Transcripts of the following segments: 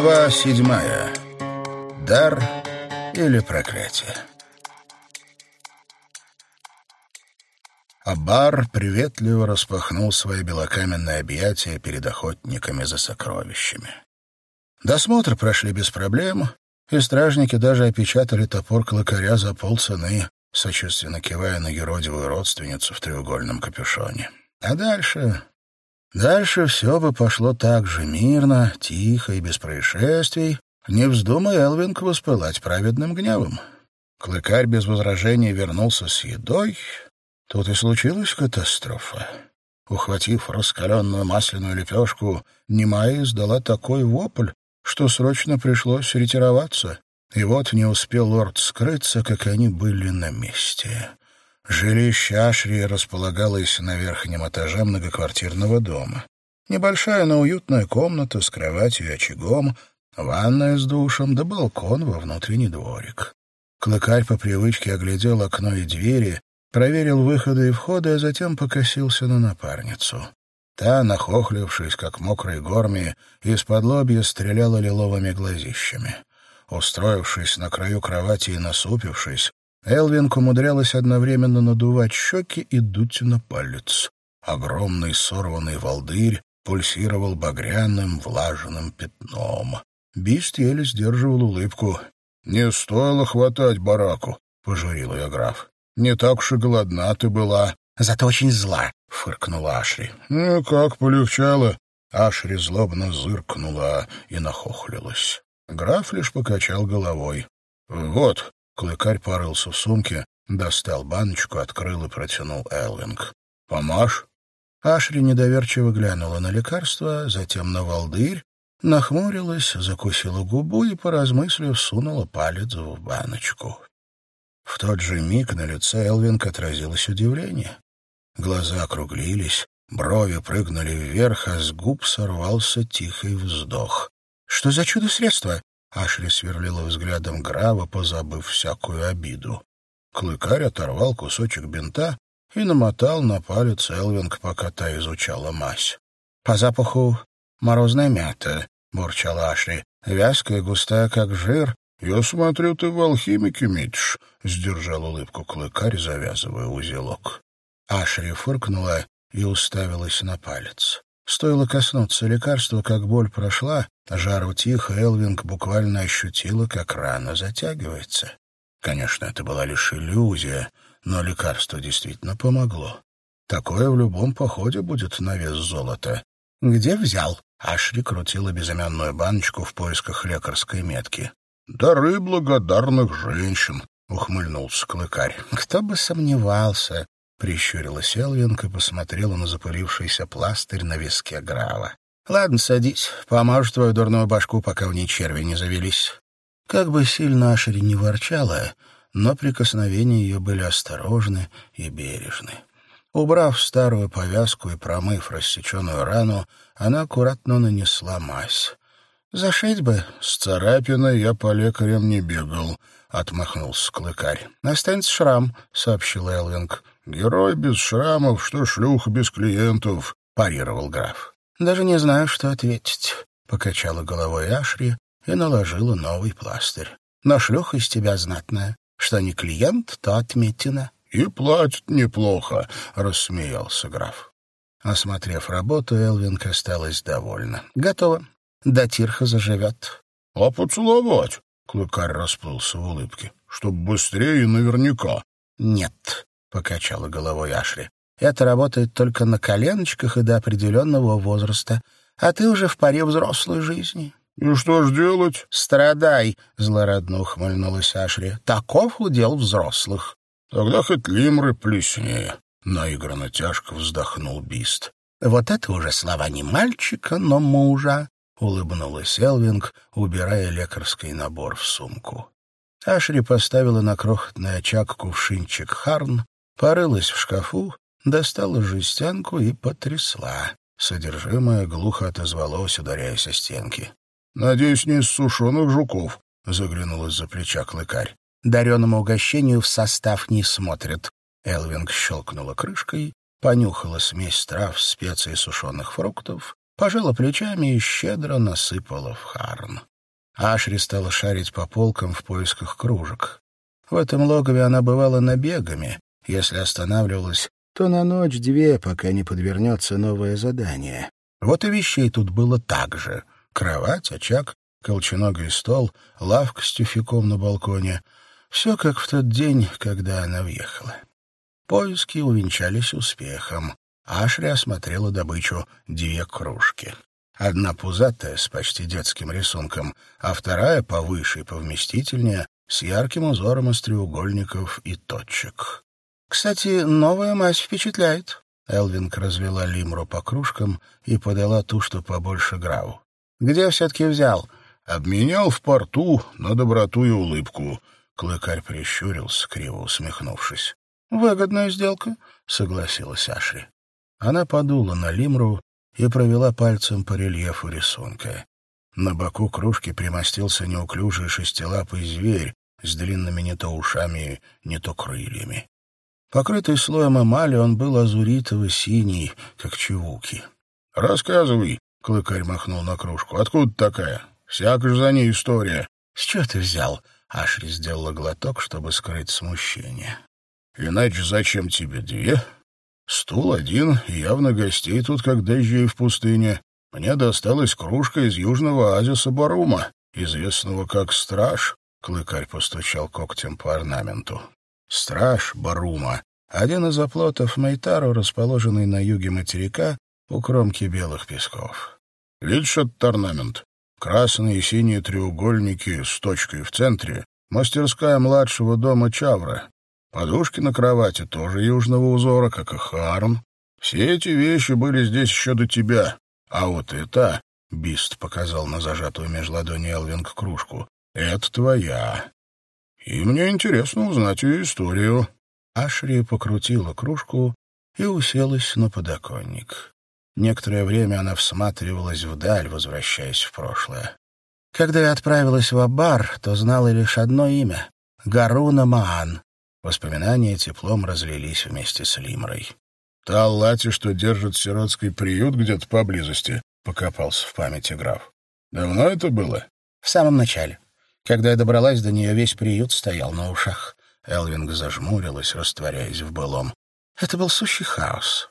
Глава седьмая. Дар или проклятие. Абар приветливо распахнул свои белокаменные объятия перед охотниками за сокровищами. Досмотр прошли без проблем, и стражники даже опечатали топор клыкаря за полцены, сочувственно кивая на юродивую родственницу в треугольном капюшоне. А дальше... Дальше все бы пошло так же мирно, тихо и без происшествий, не вздумай Элвинг воспылать праведным гневом. Клыкарь без возражений вернулся с едой. Тут и случилась катастрофа. Ухватив раскаленную масляную лепешку, Немая издала такой вопль, что срочно пришлось ретироваться. И вот не успел лорд скрыться, как они были на месте. Жилище Ашри располагалось на верхнем этаже многоквартирного дома. Небольшая, но уютная комната с кроватью и очагом, ванная с душем да балкон во внутренний дворик. Клыкарь по привычке оглядел окно и двери, проверил выходы и входы, а затем покосился на напарницу. Та, нахохлившись, как мокрый горми, из-под лобья стреляла лиловыми глазищами. Устроившись на краю кровати и насупившись, Элвинг умудрялась одновременно надувать щеки и дуть на палец. Огромный сорванный волдырь пульсировал багряным влажным пятном. Бист еле сдерживал улыбку. «Не стоило хватать бараку», — пожурил ее граф. «Не так уж и голодна ты была». «Зато очень зла», — фыркнула Ашри. «Ну, как полегчало». Ашри злобно зыркнула и нахохлилась. Граф лишь покачал головой. «Вот», Клыкарь порылся в сумке, достал баночку, открыл и протянул Элвинг. «Помашь?» Ашри недоверчиво глянула на лекарство, затем на волдырь, нахмурилась, закусила губу и, поразмыслив, сунула палец в баночку. В тот же миг на лице Элвинг отразилось удивление. Глаза округлились, брови прыгнули вверх, а с губ сорвался тихий вздох. «Что за чудо-средство?» Ашли сверлила взглядом Грава, позабыв всякую обиду. Клыкарь оторвал кусочек бинта и намотал на палец Элвинг, пока та изучала мазь. — По запаху морозная мята, — бурчала Ашли. — Вязкая, густая, как жир. — Я смотрю, ты в алхимике метишь, — сдержал улыбку клыкарь, завязывая узелок. Ашри фыркнула и уставилась на палец. Стоило коснуться лекарства, как боль прошла, жар утих, Элвинг буквально ощутила, как рана затягивается. Конечно, это была лишь иллюзия, но лекарство действительно помогло. Такое в любом походе будет на вес золота. «Где взял?» Ашри крутила безымянную баночку в поисках лекарской метки. «Дары благодарных женщин», — ухмыльнулся клыкарь. «Кто бы сомневался», Прищурилась Элвинг посмотрела на запылившийся пластырь на виске Грава. «Ладно, садись, помажу твою дурную башку, пока в ней черви не завелись». Как бы сильно Ашери не ворчала, но прикосновения ее были осторожны и бережны. Убрав старую повязку и промыв рассеченную рану, она аккуратно нанесла мазь. «Зашить бы». «С царапиной я по лекарям не бегал», — отмахнулся клыкарь. «Останется шрам», — сообщил Элвинг. «Герой без шрамов, что шлюх без клиентов», — парировал граф. «Даже не знаю, что ответить», — покачала головой Ашри и наложила новый пластырь. «Но шлюх из тебя знатная. Что не клиент, то отметина». «И платит неплохо», — рассмеялся граф. Осмотрев работу, Элвинг осталась довольна. «Готово. До Тирха заживет». «А поцеловать?» — клыкарь расплылся в улыбке. «Чтоб быстрее и наверняка». «Нет», — покачала головой Ашли. «Это работает только на коленочках и до определенного возраста, а ты уже в паре взрослой жизни». «И что ж делать?» «Страдай», — злорадно ухмыльнулась Ашли. «Таков удел взрослых». «Тогда хоть лимры плеснее», — наигранно тяжко вздохнул Бист. «Вот это уже слова не мальчика, но мужа», — улыбнулась Элвинг, убирая лекарский набор в сумку. Ашри поставила на крохотный очаг кувшинчик Харн, порылась в шкафу, достала жестянку и потрясла. Содержимое глухо отозвалось, ударяясь о стенки. — Надеюсь, не из сушеных жуков, — заглянул из-за плеча клыкарь. — Дареному угощению в состав не смотрят. Элвинг щелкнула крышкой, понюхала смесь трав, специй и сушеных фруктов пожала плечами и щедро насыпала в харн. Ашри стала шарить по полкам в поисках кружек. В этом логове она бывала набегами. Если останавливалась, то на ночь-две, пока не подвернется новое задание. Вот и вещей тут было так же. Кровать, очаг, колченогий стол, лавка с тюфяком на балконе. Все как в тот день, когда она въехала. Поиски увенчались успехом. Ашри осмотрела добычу две кружки. Одна пузатая, с почти детским рисунком, а вторая повыше и повместительнее, с ярким узором из треугольников и точек. «Кстати, новая мазь впечатляет». Элвинг развела лимру по кружкам и подала ту, что побольше граву. «Где все-таки взял?» «Обменял в порту на доброту и улыбку». Клыкарь прищурился, криво усмехнувшись. «Выгодная сделка», — согласилась Ашри. Она подула на лимру и провела пальцем по рельефу рисунка. На боку кружки примостился неуклюжий шестилапый зверь с длинными не то ушами, не то крыльями. Покрытый слоем эмали, он был азуритово-синий, как чевуки. — Рассказывай, — клыкарь махнул на кружку. — Откуда такая? Всякая же за ней история. — С чего ты взял? — Ашри сделала глоток, чтобы скрыть смущение. — Иначе зачем тебе две? Стул один, и явно гостей тут, как дождей в пустыне. Мне досталась кружка из южного оазиса Барума, известного как Страж. Клыкарь постучал когтем по орнаменту. Страж Барума — один из оплотов Майтару, расположенный на юге материка у кромки белых песков. Видишь этот орнамент? Красные и синие треугольники с точкой в центре — мастерская младшего дома Чавра. Подушки на кровати тоже южного узора, как и Харн. Все эти вещи были здесь еще до тебя. А вот это, — Бист показал на зажатую меж ладони Элвинг кружку, — это твоя. И мне интересно узнать ее историю. Ашри покрутила кружку и уселась на подоконник. Некоторое время она всматривалась вдаль, возвращаясь в прошлое. Когда я отправилась в Абар, то знала лишь одно имя — Гаруна Маан. Воспоминания теплом разлились вместе с Лимрой. «Та Аллати, что держит сиротский приют где-то поблизости», — покопался в памяти граф. «Давно это было?» «В самом начале. Когда я добралась до нее, весь приют стоял на ушах». Элвинг зажмурилась, растворяясь в былом. Это был сущий хаос.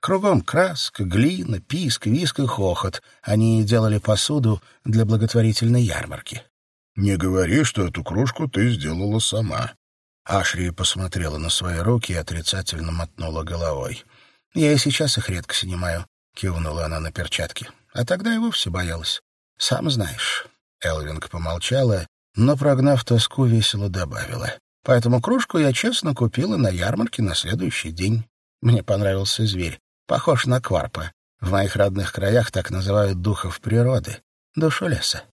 Кругом краска, глина, писк, виск и хохот. Они делали посуду для благотворительной ярмарки. «Не говори, что эту кружку ты сделала сама», Ашри посмотрела на свои руки и отрицательно мотнула головой. «Я и сейчас их редко снимаю», — кивнула она на перчатки. «А тогда и вовсе боялась. Сам знаешь». Элвинг помолчала, но, прогнав тоску, весело добавила. «Поэтому кружку я честно купила на ярмарке на следующий день. Мне понравился зверь. Похож на кварпа. В моих родных краях так называют духов природы. Душу леса».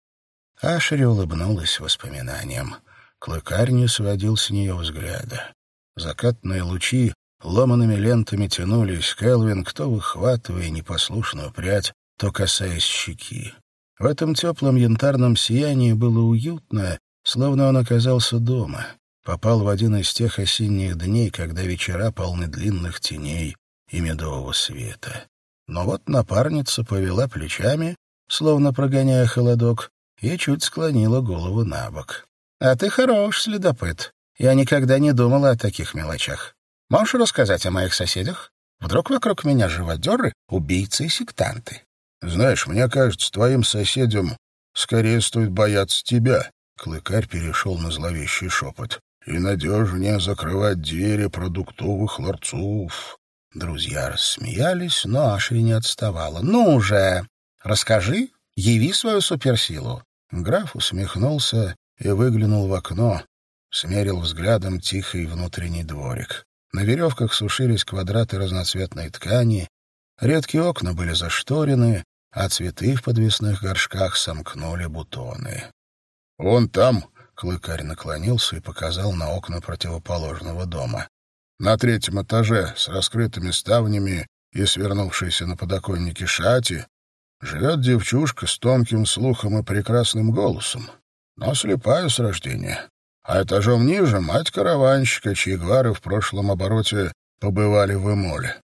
Ашри улыбнулась воспоминаниям. Клыкарь не сводил с нее взгляда. Закатные лучи ломаными лентами тянулись к Элвин, кто выхватывая непослушную прядь, то касаясь щеки. В этом теплом янтарном сиянии было уютно, словно он оказался дома. Попал в один из тех осенних дней, когда вечера полны длинных теней и медового света. Но вот напарница повела плечами, словно прогоняя холодок, и чуть склонила голову на бок. А ты хорош следопыт. Я никогда не думала о таких мелочах. Можешь рассказать о моих соседях? Вдруг вокруг меня живодеры, убийцы и сектанты? Знаешь, мне кажется, твоим соседям скорее стоит бояться тебя. Клыкарь перешел на зловещий шепот. И надежнее закрывать двери продуктовых ларцов. Друзья рассмеялись, но Ашри не отставала. «Ну уже! Расскажи, яви свою суперсилу!» Граф усмехнулся и выглянул в окно, смерил взглядом тихий внутренний дворик. На веревках сушились квадраты разноцветной ткани, редкие окна были зашторены, а цветы в подвесных горшках сомкнули бутоны. «Вон там», — клыкарь наклонился и показал на окна противоположного дома. «На третьем этаже, с раскрытыми ставнями и свернувшейся на подоконнике шати, живет девчушка с тонким слухом и прекрасным голосом но слепая с рождения. А этажом ниже мать караванщика, чьи гвары в прошлом обороте побывали в Эмоле.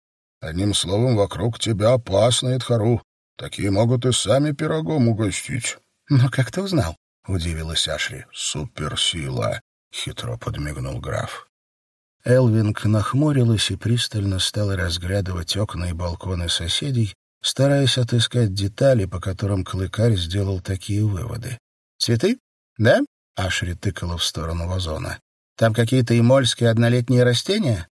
Одним словом, вокруг тебя опасно, Эдхару. Такие могут и сами пирогом угостить. «Но как ты узнал?» — удивилась Ашри. «Суперсила!» — хитро подмигнул граф. Элвинг нахмурилась и пристально стала разглядывать окна и балконы соседей, стараясь отыскать детали, по которым Клыкарь сделал такие выводы. «Цветы? Да?» — Ашри тыкала в сторону вазона. «Там какие-то имольские однолетние растения?»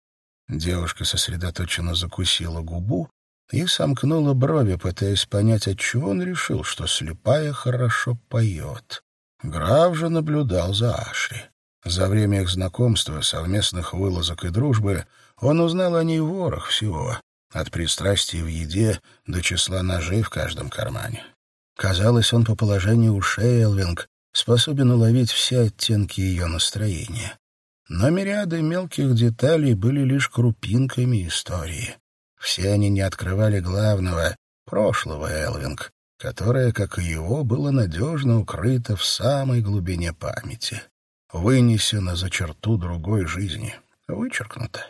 Девушка сосредоточенно закусила губу и сомкнула брови, пытаясь понять, отчего он решил, что слепая хорошо поет. Граф же наблюдал за Ашри. За время их знакомства, совместных вылазок и дружбы он узнал о ней ворох всего, от пристрастий в еде до числа ножей в каждом кармане. Казалось, он по положению ушей Элвинг способен уловить все оттенки ее настроения. Но мириады мелких деталей были лишь крупинками истории. Все они не открывали главного, прошлого Элвинг, которое, как и его, было надежно укрыто в самой глубине памяти вынесено за черту другой жизни, вычеркнуто.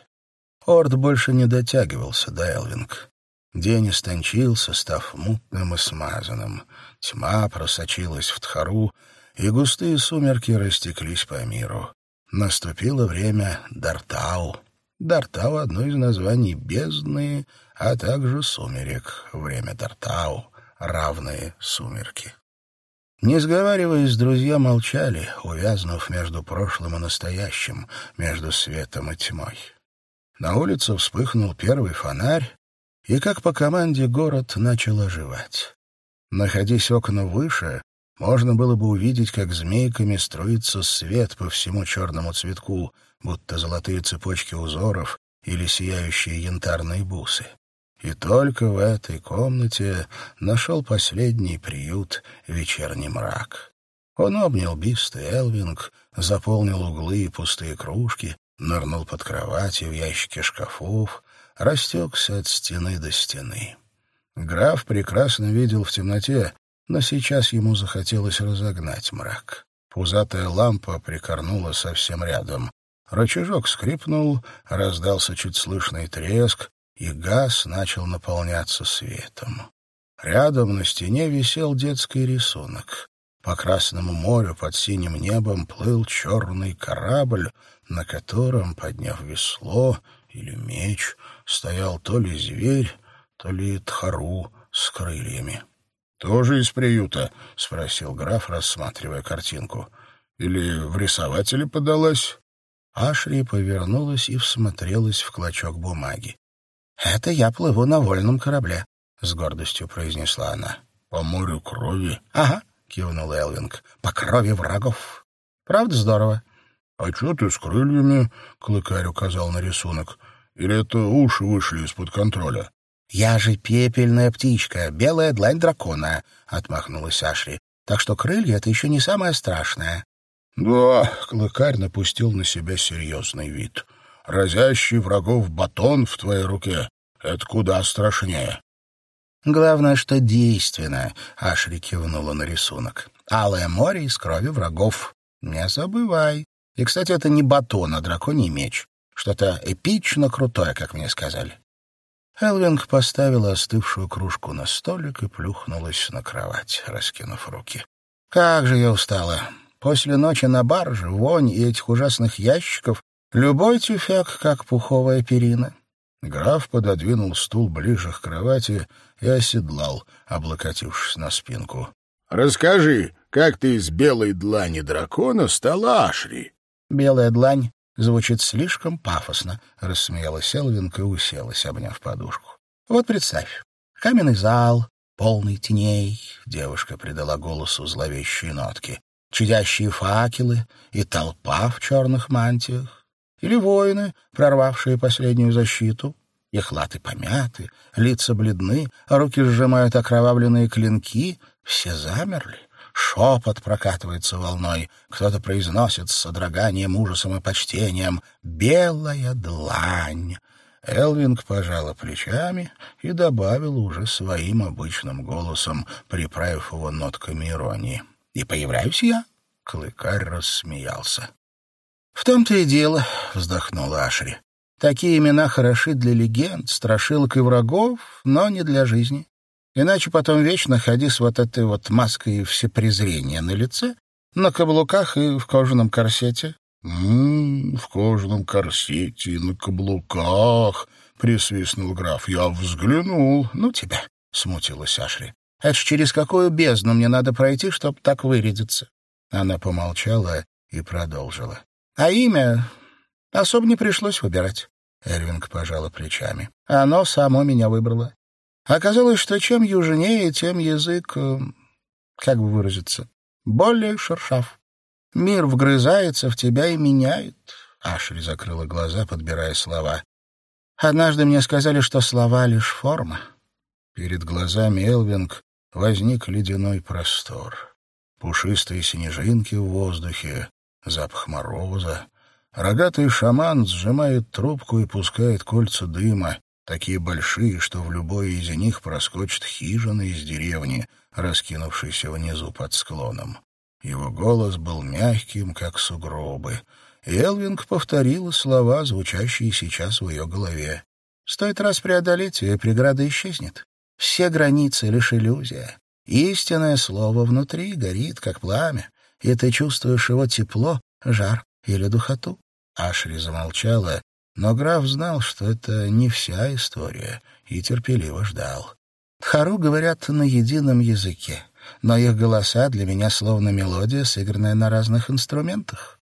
Орд больше не дотягивался до Элвинг. День истончился, став мутным и смазанным. Тьма просочилась в Тхару, и густые сумерки растеклись по миру. Наступило время Дартау. Дартау — одно из названий бездны, а также сумерек. Время Дартау — равные сумерки. Не сговариваясь, друзья молчали, увязнув между прошлым и настоящим, между светом и тьмой. На улице вспыхнул первый фонарь, и, как по команде, город начал оживать. Находясь окна выше, можно было бы увидеть, как змейками струится свет по всему черному цветку, будто золотые цепочки узоров или сияющие янтарные бусы. И только в этой комнате нашел последний приют вечерний мрак. Он обнял бистый Элвинг, заполнил углы и пустые кружки, нырнул под кроватью в ящики шкафов, растекся от стены до стены. Граф прекрасно видел в темноте, но сейчас ему захотелось разогнать мрак. Пузатая лампа прикорнула совсем рядом. Рычажок скрипнул, раздался чуть слышный треск, и газ начал наполняться светом. Рядом на стене висел детский рисунок. По Красному морю под синим небом плыл черный корабль, на котором, подняв весло или меч, стоял то ли зверь, то ли тхару с крыльями. — Тоже из приюта? — спросил граф, рассматривая картинку. — Или в рисователи подалась? Ашри повернулась и всмотрелась в клочок бумаги. «Это я плыву на вольном корабле», — с гордостью произнесла она. «По морю крови?» «Ага», — кивнул Элвинг. «По крови врагов. Правда здорово?» «А что ты с крыльями?» — Клыкарь указал на рисунок. «Или это уши вышли из-под контроля?» «Я же пепельная птичка, белая длань дракона», — отмахнулась Ашри. «Так что крылья — это еще не самое страшное». «Да», — Клыкарь напустил на себя серьезный вид разящий врагов батон в твоей руке — это куда страшнее. Главное, что действенно, — Ашри кивнула на рисунок. Алое море из крови врагов. Не забывай. И, кстати, это не батон, а драконий меч. Что-то эпично крутое, как мне сказали. Элвинг поставила остывшую кружку на столик и плюхнулась на кровать, раскинув руки. Как же я устала. После ночи на барже, вонь и этих ужасных ящиков Любой тюфяк, как пуховая перина. Граф пододвинул стул ближе к кровати и оседлал, облокотившись на спинку. — Расскажи, как ты из белой длани дракона стала Ашри? — Белая длань звучит слишком пафосно, — рассмеялась Элвинка и уселась, обняв подушку. — Вот представь, каменный зал, полный теней, — девушка придала голосу зловещие нотки, — чудящие факелы и толпа в черных мантиях. Или воины, прорвавшие последнюю защиту. Их латы помяты, лица бледны, руки сжимают окровавленные клинки. Все замерли. Шепот прокатывается волной. Кто-то произносит с содроганием, ужасом и почтением «Белая длань». Элвинг пожала плечами и добавила уже своим обычным голосом, приправив его нотками иронии. «И появляюсь я?» Клыкарь рассмеялся. «В том-то и дело», — вздохнула Ашри. «Такие имена хороши для легенд, страшилок и врагов, но не для жизни. Иначе потом вечно ходи с вот этой вот маской всепрезрения на лице, на каблуках и в кожаном корсете. «М -м, в кожаном корсете и на каблуках», — присвистнул граф. «Я взглянул». «Ну тебя», — смутилась Ашри. «Это ж через какую бездну мне надо пройти, чтобы так вырядиться?» Она помолчала и продолжила. «А имя особо не пришлось выбирать». Эрвинг пожала плечами. «Оно само меня выбрало. Оказалось, что чем южнее, тем язык, э, как бы выразиться, более шершав. Мир вгрызается в тебя и меняет». Ашри закрыла глаза, подбирая слова. «Однажды мне сказали, что слова — лишь форма». Перед глазами Элвинг возник ледяной простор пушистые снежинки в воздухе, запах мороза. Рогатый шаман сжимает трубку и пускает кольца дыма, такие большие, что в любой из них проскочит хижина из деревни, раскинувшейся внизу под склоном. Его голос был мягким, как сугробы. И Элвинг повторила слова, звучащие сейчас в ее голове. «Стоит раз преодолеть, и преграда исчезнет. Все границы — лишь иллюзия. Истинное слово внутри горит, как пламя, и ты чувствуешь его тепло, жар или духоту. Ашри замолчала, но граф знал, что это не вся история, и терпеливо ждал. Тхару говорят на едином языке, но их голоса для меня словно мелодия, сыгранная на разных инструментах.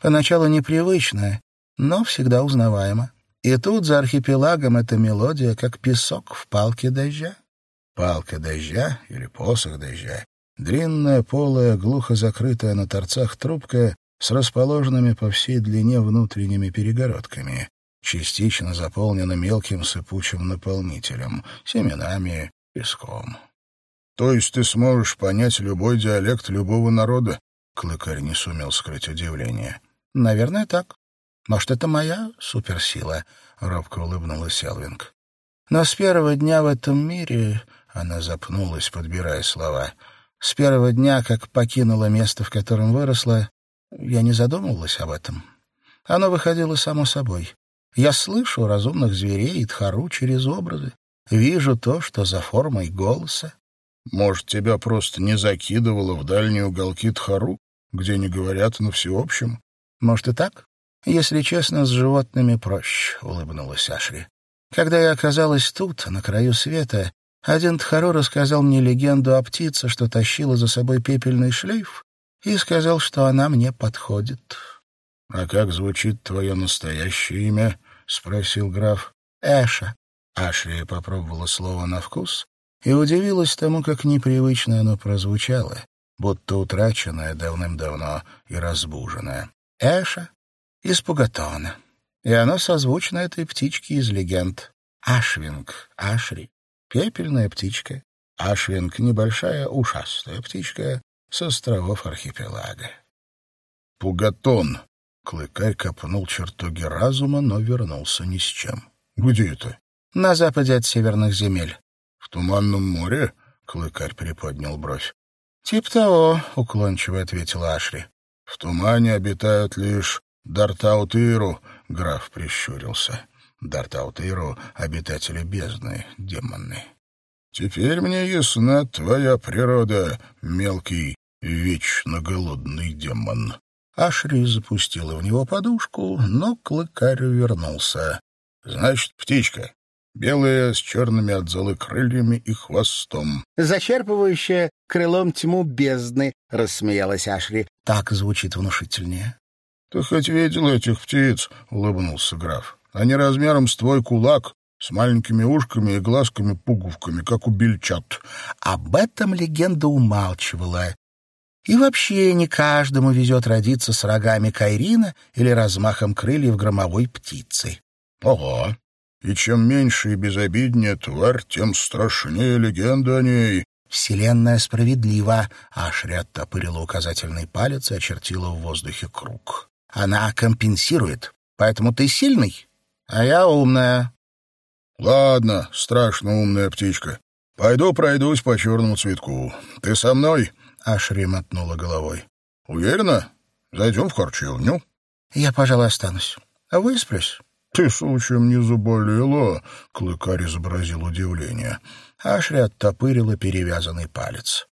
Поначалу непривычная, но всегда узнаваема. И тут за архипелагом эта мелодия, как песок в палке дождя. Палка дождя или посох дождя, длинная, полая, глухо закрытая на торцах трубка с расположенными по всей длине внутренними перегородками, частично заполнена мелким сыпучим наполнителем, семенами, песком. То есть ты сможешь понять любой диалект любого народа? Клыкарь не сумел скрыть удивление. Наверное, так. Может, это моя суперсила? Робко улыбнулась Элвинг. Но с первого дня в этом мире она запнулась, подбирая слова. С первого дня, как покинула место, в котором выросла, я не задумывалась об этом. Оно выходило само собой. Я слышу разумных зверей и тхару через образы. Вижу то, что за формой голоса. Может, тебя просто не закидывало в дальние уголки тхару, где не говорят на всеобщем? Может, и так? Если честно, с животными проще, — улыбнулась Ашри. Когда я оказалась тут, на краю света, один Тхаро рассказал мне легенду о птице, что тащила за собой пепельный шлейф, и сказал, что она мне подходит. — А как звучит твое настоящее имя? — спросил граф. — Эша. Ашри попробовала слово на вкус и удивилась тому, как непривычно оно прозвучало, будто утраченное давным-давно и разбуженное. Эша из Пугатона. И оно созвучно этой птичке из легенд. Ашвинг, Ашри. Пепельная птичка. Ашвинг — небольшая ушастая птичка с островов архипелага. Пугатон. Клыкарь копнул чертоги разума, но вернулся ни с чем. Где это? На западе от северных земель. В Туманном море? Клыкарь приподнял бровь. «Тип того», — уклончиво ответила Ашри. «В тумане обитают лишь Дартаутыру», — граф прищурился. Дартаутыру — обитатели бездны, демоны. Теперь мне ясна твоя природа, мелкий, вечно голодный демон. Ашри запустила в него подушку, но клыкарь вернулся. — Значит, птичка. Белая, с черными от золы крыльями и хвостом. — Зачерпывающая крылом тьму бездны, — рассмеялась Ашри. — Так звучит внушительнее. — Ты хоть видел этих птиц? — улыбнулся граф. Они размером с твой кулак, с маленькими ушками и глазками-пуговками, как у бельчат. Об этом легенда умалчивала. И вообще не каждому везет родиться с рогами Кайрина или размахом крыльев громовой птицы. Ага. И чем меньше и безобиднее тварь, тем страшнее легенда о ней. Вселенная справедлива. Ашри оттопырила указательный палец и очертила в воздухе круг. Она компенсирует. Поэтому ты сильный, а я умная. — Ладно, страшно умная птичка. Пойду пройдусь по черному цветку. Ты со мной? — Ашри мотнула головой. — Уверена? Зайдем в харчевню. — Я, пожалуй, останусь. А высплюсь. «Ты случаем не заболела?» — Клыкарь изобразил удивление. Ашри оттопырила перевязанный палец.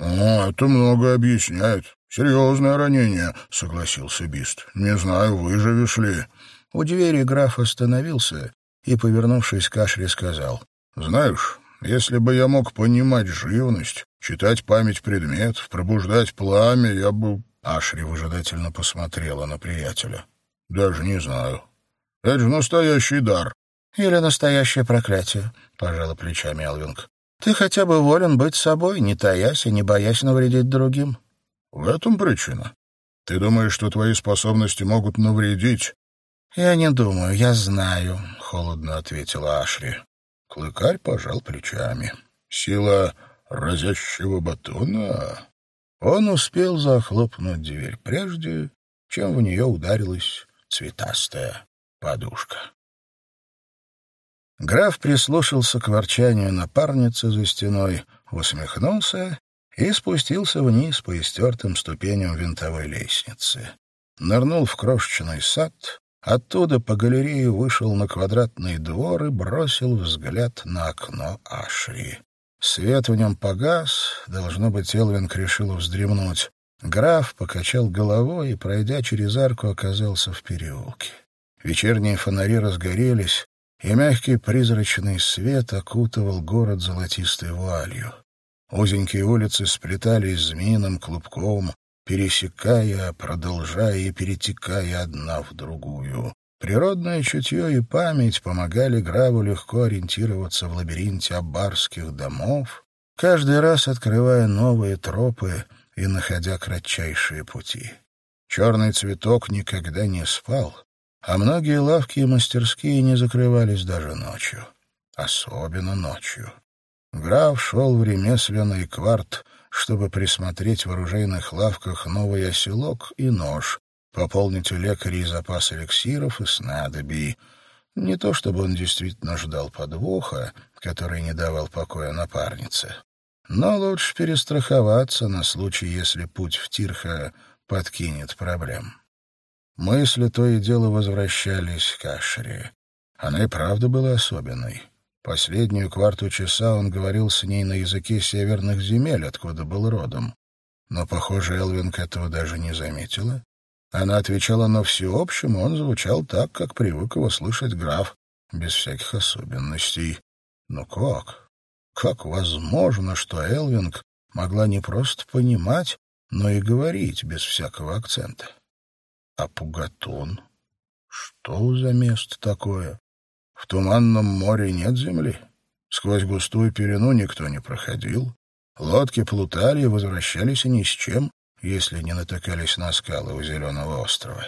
«О, это много объясняет. Серьезное ранение», — согласился Бист. «Не знаю, выживешь ли». У двери граф остановился и, повернувшись к Ашри, сказал. «Знаешь, если бы я мог понимать живность, читать память предметов, пробуждать пламя, я бы...» Ашри выжидательно посмотрела на приятеля. «Даже не знаю. Это же настоящий дар». «Или настоящее проклятие», — пожала плечами Алвинг. «Ты хотя бы волен быть собой, не таясь и не боясь навредить другим». «В этом причина. Ты думаешь, что твои способности могут навредить?» «Я не думаю, я знаю», — холодно ответила Ашри. Клыкарь пожал плечами. «Сила разящего батона...» Он успел захлопнуть дверь прежде, чем в нее ударилась цветастая подушка. Граф прислушался к ворчанию напарницы за стеной, усмехнулся и спустился вниз по истертым ступеням винтовой лестницы. Нырнул в крошечный сад, оттуда по галерее вышел на квадратный двор и бросил взгляд на окно Ашри. Свет в нем погас, должно быть, Элвинг решил вздремнуть. Граф покачал головой и, пройдя через арку, оказался в переулке. Вечерние фонари разгорелись, и мягкий призрачный свет окутывал город золотистой вуалью. Узенькие улицы сплетались змеиным клубком, пересекая, продолжая и перетекая одна в другую. Природное чутье и память помогали Граву легко ориентироваться в лабиринте аббарских домов, каждый раз открывая новые тропы и находя кратчайшие пути. Черный цветок никогда не спал, а многие лавки и мастерские не закрывались даже ночью. Особенно ночью. Граф шел в ремесленный кварт, чтобы присмотреть в оружейных лавках новый оселок и нож, пополнить у лекарей запас эликсиров и снадобий. Не то чтобы он действительно ждал подвоха, который не давал покоя напарнице, но лучше перестраховаться на случай, если путь в Тирха подкинет проблем. Мысли то и дело возвращались к Ашере. Она и правда была особенной. Последнюю кварту часа он говорил с ней на языке северных земель, откуда был родом. Но, похоже, Элвинг этого даже не заметила она отвечала на всеобщем, он звучал так, как привык его слышать граф, без всяких особенностей. Но как? Как возможно, что Элвинг могла не просто понимать, но и говорить без всякого акцента? А Пугатон? Что за место такое? В туманном море нет земли. Сквозь густую перену никто не проходил. Лодки плутали и возвращались ни с чем если не натыкались на скалы у Зеленого острова.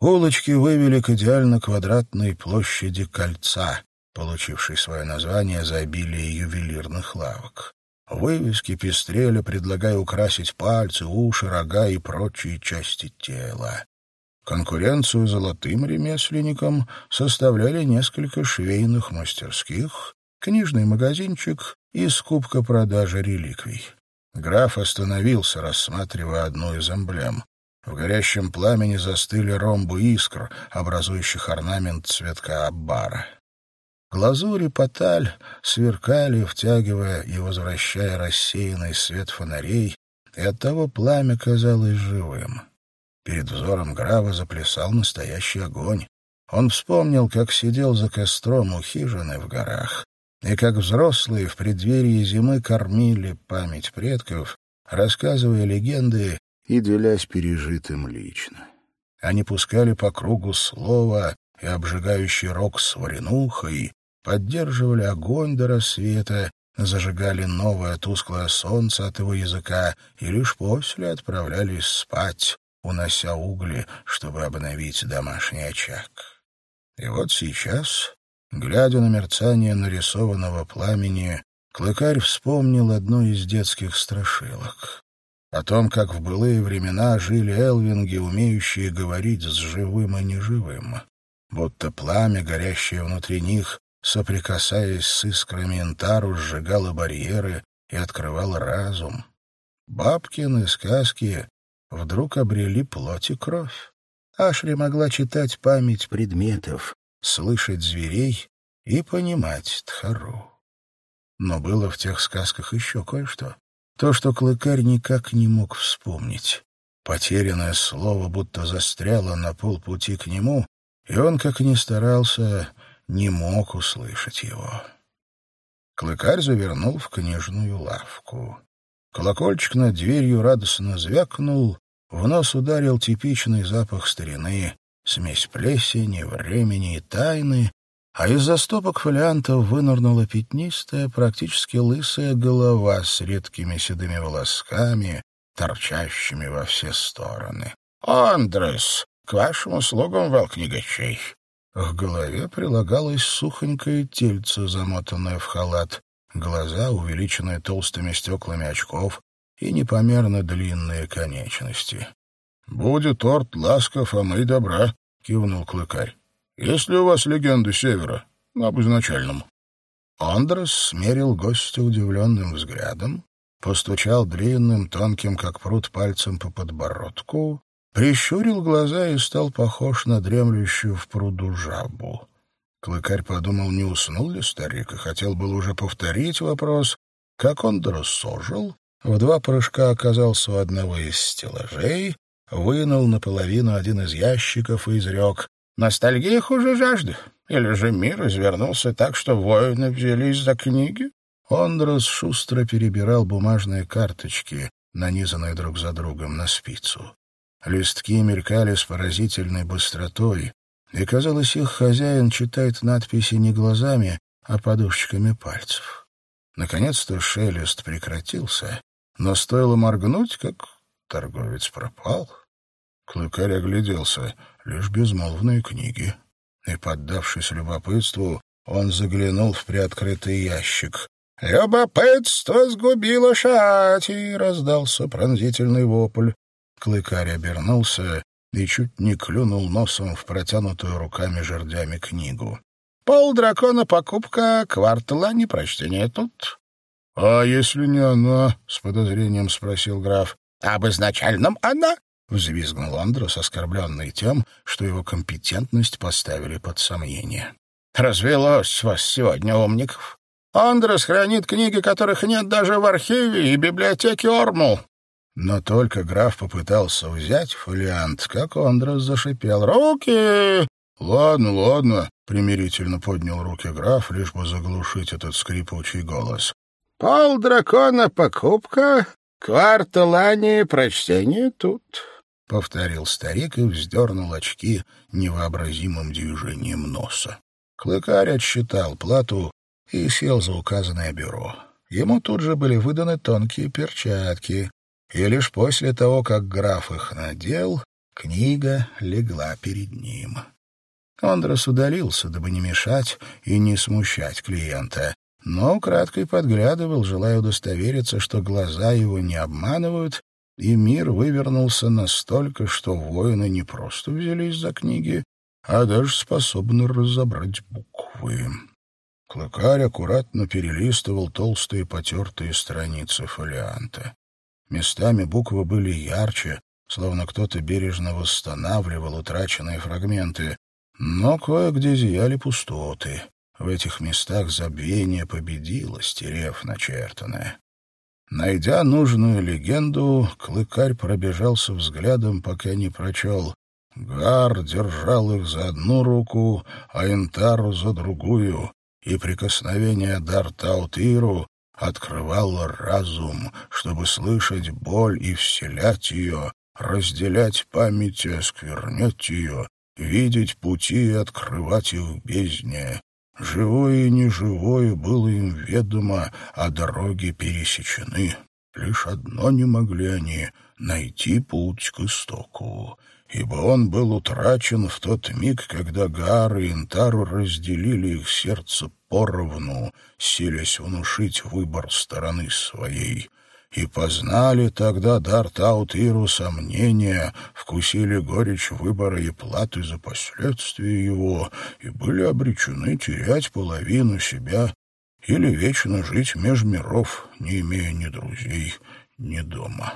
Улочки вывели к идеально квадратной площади кольца, получившей свое название за обилие ювелирных лавок. Вывески пестрели, предлагая украсить пальцы, уши, рога и прочие части тела. Конкуренцию золотым ремесленникам составляли несколько швейных мастерских, книжный магазинчик и скупка продажи реликвий. Граф остановился, рассматривая одну из эмблем. В горящем пламени застыли ромбы искр, образующих орнамент цветка аббара. Глазурь и поталь сверкали, втягивая и возвращая рассеянный свет фонарей, и оттого пламя казалось живым. Перед взором Грава заплясал настоящий огонь. Он вспомнил, как сидел за костром у хижины в горах, и как взрослые в преддверии зимы кормили память предков, рассказывая легенды и делясь пережитым лично. Они пускали по кругу слово и обжигающий рог с варенухой, поддерживали огонь до рассвета, зажигали новое тусклое солнце от его языка и лишь после отправлялись спать, унося угли, чтобы обновить домашний очаг. И вот сейчас Глядя на мерцание нарисованного пламени, Клыкарь вспомнил одну из детских страшилок. О том, как в былые времена жили элвинги, умеющие говорить с живым и неживым. Будто пламя, горящее внутри них, соприкасаясь с искрами Интару, сжигало барьеры и открывало разум. Бабкины сказки вдруг обрели плоть и кровь. Ашри могла читать память предметов, слышать зверей и понимать Тхару. Но было в тех сказках еще кое-что. То, что Клыкарь никак не мог вспомнить. Потерянное слово будто застряло на полпути к нему, и он, как ни старался, не мог услышать его. Клыкарь завернул в книжную лавку. Колокольчик над дверью радостно звякнул, в нос ударил типичный запах старины, смесь плесени, времени и тайны, а из-за стопок фолиантов вынырнула пятнистая, практически лысая голова с редкими седыми волосками, торчащими во все стороны. «Андрес, к вашим услугам, волк-негачей!» К голове прилагалось сухонькое тельце, замотанное в халат, глаза, увеличенные толстыми стеклами очков, и непомерно длинные конечности. — Будет торт ласков, а мы добра, — кивнул клыкарь. — Есть ли у вас легенды Севера? Об изначальном. Андрес смерил гостя удивленным взглядом, постучал длинным, тонким, как пруд, пальцем по подбородку, прищурил глаза и стал похож на дремлющую в пруду жабу. Клыкарь подумал, не уснул ли старик, и хотел был уже повторить вопрос, как он драссожил, в два прыжка оказался у одного из стеллажей, вынул наполовину один из ящиков и изрек «Ностальгия хуже жажды. Или же мир извернулся так, что воины взялись за книги?» Ондрос шустро перебирал бумажные карточки, нанизанные друг за другом на спицу. Листки мелькали с поразительной быстротой, и, казалось, их хозяин читает надписи не глазами, а подушечками пальцев. Наконец-то шелест прекратился, но стоило моргнуть, как торговец пропал. Клыкарь огляделся, лишь безмолвные книги. И, поддавшись любопытству, он заглянул в приоткрытый ящик. «Любопытство сгубило шати!» — раздался пронзительный вопль. Клыкарь обернулся и чуть не клюнул носом в протянутую руками жердями книгу. «Пол дракона покупка, квартала не прочтение тут. — А если не она? — с подозрением спросил граф. — Об изначальном она? — взвизгнул Андрос, оскорбленный тем, что его компетентность поставили под сомнение. — Развелось вас сегодня, умников. Андрос хранит книги, которых нет даже в архиве и библиотеке Ормул. Но только граф попытался взять фолиант, как Андрос зашипел. «Руки!» «Ладно, ладно», — примирительно поднял руки граф, лишь бы заглушить этот скрипучий голос. Пол дракона покупка, кварталани прочтение тут, — повторил старик и вздернул очки невообразимым движением носа. Клыкарь отсчитал плату и сел за указанное бюро. Ему тут же были выданы тонкие перчатки, и лишь после того, как граф их надел, книга легла перед ним. Андрес удалился, дабы не мешать и не смущать клиента, но украдкой подглядывал, желая удостовериться, что глаза его не обманывают, и мир вывернулся настолько, что воины не просто взялись за книги, а даже способны разобрать буквы. Клыкарь аккуратно перелистывал толстые потертые страницы фолианта. Местами буквы были ярче, словно кто-то бережно восстанавливал утраченные фрагменты, но кое-где зияли пустоты. В этих местах забвение победило, стерев начертанное. Найдя нужную легенду, клыкарь пробежался взглядом, пока не прочел. Гар держал их за одну руку, а Интару за другую, и прикосновение Дартаутиру открывало разум, чтобы слышать боль и вселять ее, разделять память и осквернять ее, видеть пути и открывать их бездне. Живое и неживое было им ведомо, а дороги пересечены. Лишь одно не могли они — найти путь к истоку, ибо он был утрачен в тот миг, когда Гаар и Интару разделили их сердце поровну, силясь внушить выбор стороны своей и познали тогда Дартаут Иру сомнения, вкусили горечь выбора и платы за последствия его, и были обречены терять половину себя или вечно жить меж миров, не имея ни друзей, ни дома.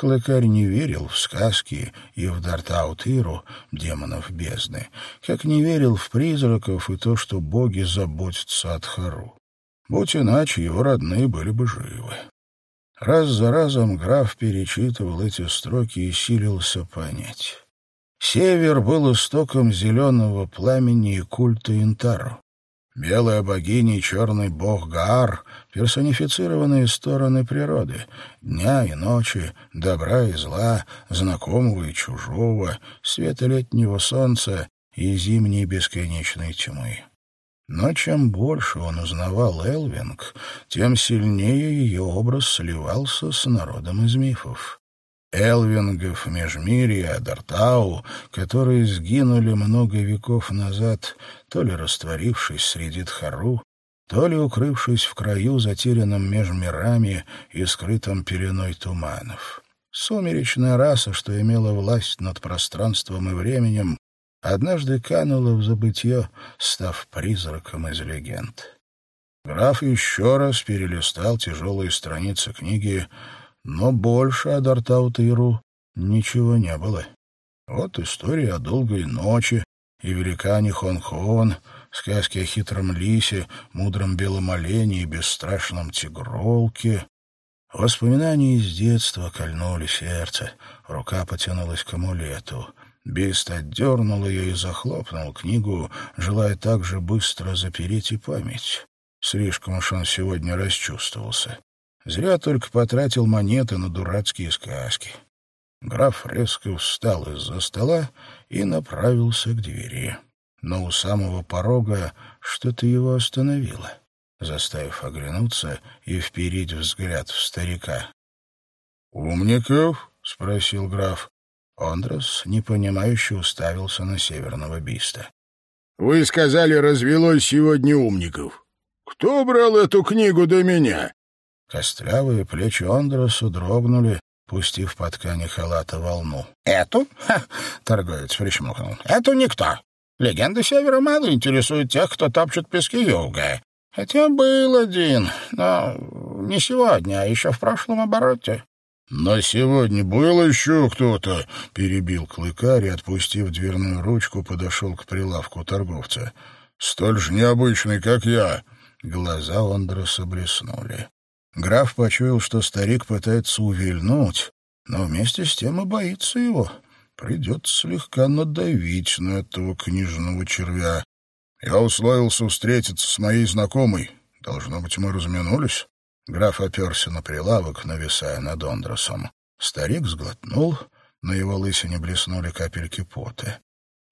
Клыкарь не верил в сказки и в Дартаутиру, демонов бездны, как не верил в призраков и то, что боги заботятся от Хару. Будь иначе, его родные были бы живы. Раз за разом граф перечитывал эти строки и силился понять. Север был истоком зеленого пламени и культа Интару. Белая богиня и черный бог Гаар — персонифицированные стороны природы, дня и ночи, добра и зла, знакомого и чужого, света летнего солнца и зимней бесконечной тьмы. Но чем больше он узнавал Элвинг, тем сильнее ее образ сливался с народом из мифов. Элвингов, Межмирья, Дартау, которые сгинули много веков назад, то ли растворившись среди Тхару, то ли укрывшись в краю, затерянном меж мирами и скрытом пеленой туманов. Сумеречная раса, что имела власть над пространством и временем, однажды канула в забытье, став призраком из легенд. Граф еще раз перелистал тяжелые страницы книги, но больше о Дартаутиру ничего не было. Вот история о долгой ночи и великане Хон-Хон, сказки о хитром лисе, мудром белом олене и бесстрашном тигролке. Воспоминания из детства кольнули сердце, рука потянулась к амулету — Бист отдернул ее и захлопнул книгу, желая так же быстро запереть и память. Слишком уж он сегодня расчувствовался. Зря только потратил монеты на дурацкие сказки. Граф резко встал из-за стола и направился к двери. Но у самого порога что-то его остановило, заставив оглянуться и вперить взгляд в старика. «Умников?» — спросил граф. Ондрос, непонимающе, уставился на северного биста. «Вы сказали, развелось сегодня умников. Кто брал эту книгу до меня?» Костлявые плечи Ондроса дрогнули, пустив по ткани халата волну. «Эту?» Торговец причмокнул. «Эту никто. Легенды Севера мало интересуют тех, кто топчет пески юга. Хотя был один, но не сегодня, а еще в прошлом обороте. «Но сегодня был еще кто-то», — перебил клыкарь и, отпустив дверную ручку, подошел к прилавку торговца. «Столь же необычный, как я». Глаза Ондроса блеснули. Граф почуял, что старик пытается увильнуть, но вместе с тем и боится его. Придется слегка надавить на этого книжного червя. Я условился встретиться с моей знакомой. Должно быть, мы разминулись. Граф оперся на прилавок, нависая над Ондросом. Старик сглотнул, на его лысине блеснули капельки пота.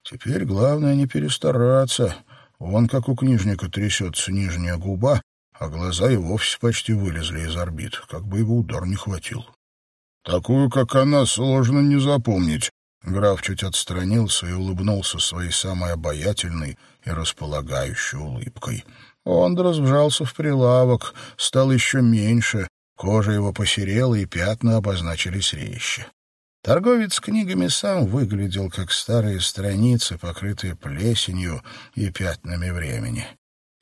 Теперь главное не перестараться. Вон как у книжника трясется нижняя губа, а глаза и вовсе почти вылезли из орбит, как бы его удар не хватил. Такую, как она, сложно не запомнить. Граф чуть отстранился и улыбнулся своей самой обаятельной и располагающей улыбкой. Ондрос вжался в прилавок, стал еще меньше, кожа его посерела, и пятна обозначились резче. Торговец книгами сам выглядел, как старые страницы, покрытые плесенью и пятнами времени.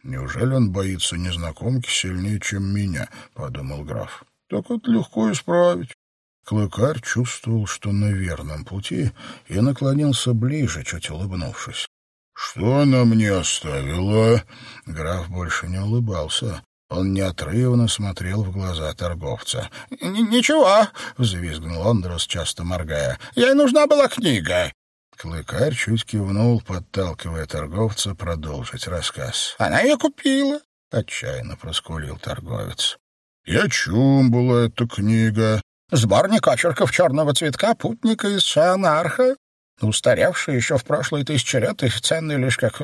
«Неужели он боится незнакомки сильнее, чем меня?» — подумал граф. «Так это легко исправить». Клыкарь чувствовал, что на верном пути, и наклонился ближе, чуть улыбнувшись. «Что она мне оставила?» Граф больше не улыбался. Он неотрывно смотрел в глаза торговца. «Ничего», — взвизгнул Андрос, часто моргая. «Ей нужна была книга». Клыкарь чуть кивнул, подталкивая торговца продолжить рассказ. «Она ее купила», — отчаянно проскулил торговец. «И о чем была эта книга?» «Сборник очерков черного цветка путника из Шанарха», устаревший еще в лет и ценный лишь как...»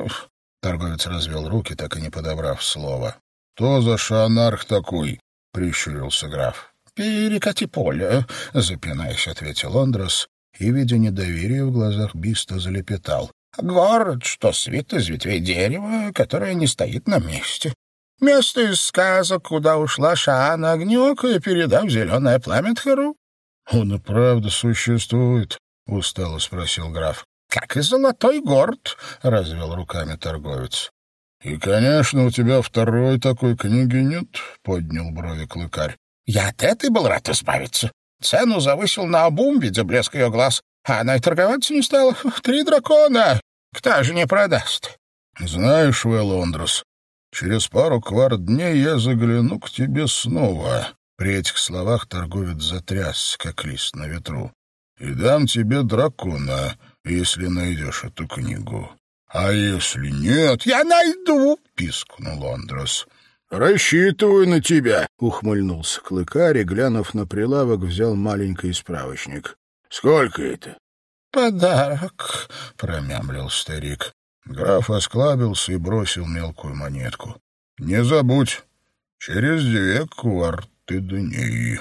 Торговец развел руки, так и не подобрав слова. «Кто за шанарх такой?» — прищурился граф. «Перекати поле», — запинаясь, ответил Ондрос, и, видя недоверие в глазах Биста, залепетал. «Город, что свит из ветвей дерева, которое не стоит на месте. Место из сказок, куда ушла Шаана Огнёка, передав зеленое пламя Тхару». «Он и правда существует», — устало спросил граф. — Как и золотой город, — развел руками торговец. — И, конечно, у тебя второй такой книги нет, — поднял брови клыкарь. — Я от этой был рад избавиться. Цену завысил на обум, видя блеск ее глаз, а она и торговаться не стала. Три дракона! Кто же не продаст? Знаешь, Велондрос, через пару кварт дней я загляну к тебе снова. При этих словах торговец затряс, как лист на ветру. И дам тебе дракона, если найдешь эту книгу. А если нет, я найду, пискнул Андрос. «Рассчитываю на тебя», — ухмыльнулся Клыкарь и, глянув на прилавок, взял маленький справочник. «Сколько это?» «Подарок», — промямлил старик. Граф осклабился и бросил мелкую монетку. «Не забудь, через две кварты дней».